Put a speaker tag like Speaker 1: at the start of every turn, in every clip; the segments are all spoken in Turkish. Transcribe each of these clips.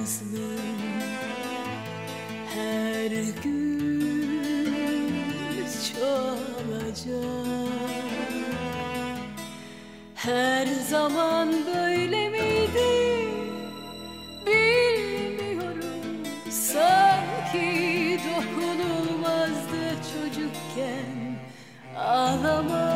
Speaker 1: yalnızlığım her gün çoğalacak Her zaman böyle miydi? Bilmiyorum. Sanki dokunulmazdı çocukken. Ağlamak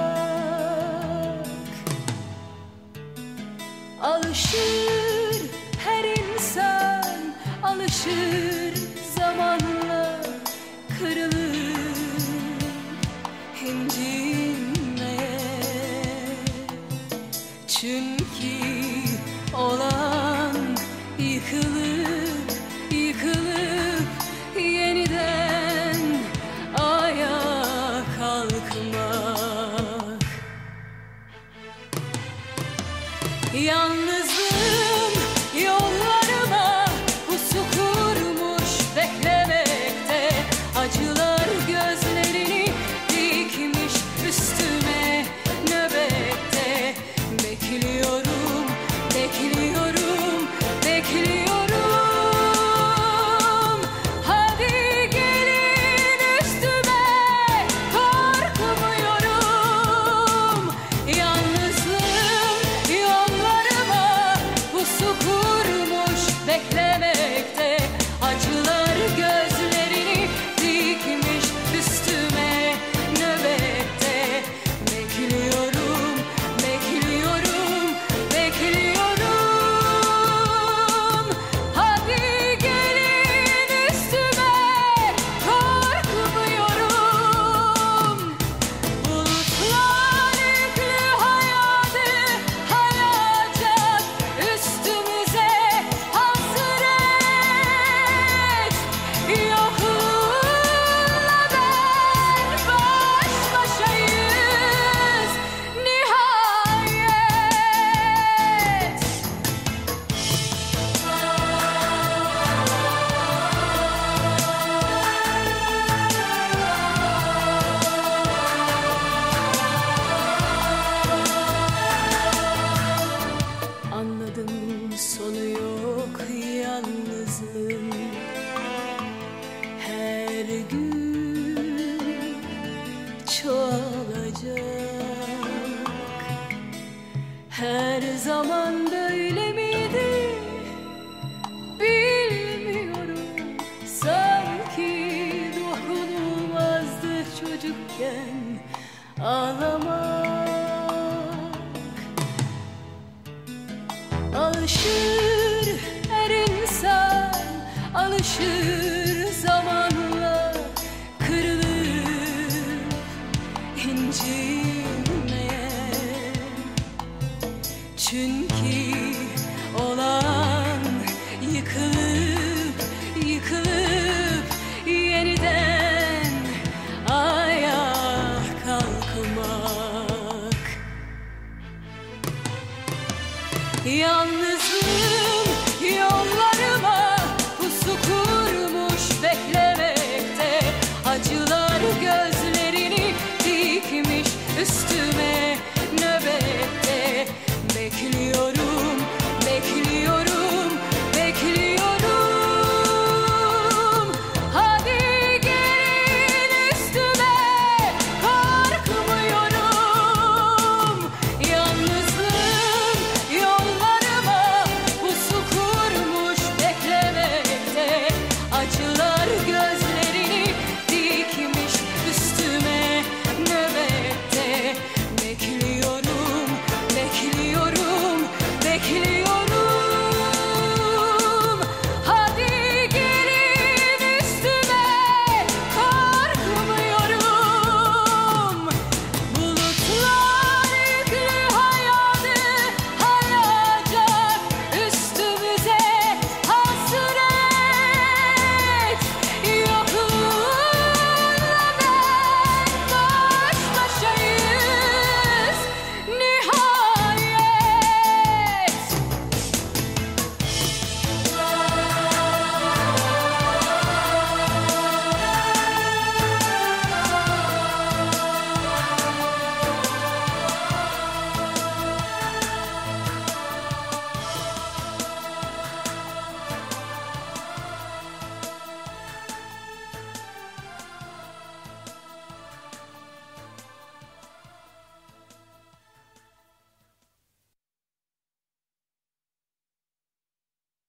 Speaker 1: alışır zamanla kırılır incinmeye Çünkü olan yıkılıp yıkılıp yeniden ayağa kalkmak. Yalnızlığım çoğalacak Her zaman böyle miydi? Bilmiyorum. Sanki dokunulmazdı çocukken ağlamak. Alışır her insan alışır Çünkü olan yıkılıp yıkılıp yeniden ayağa kalkmak. Yalnızlığım yollarıma pusu kurmuş beklemekte. Acılar gözlerini dikmiş üstüme.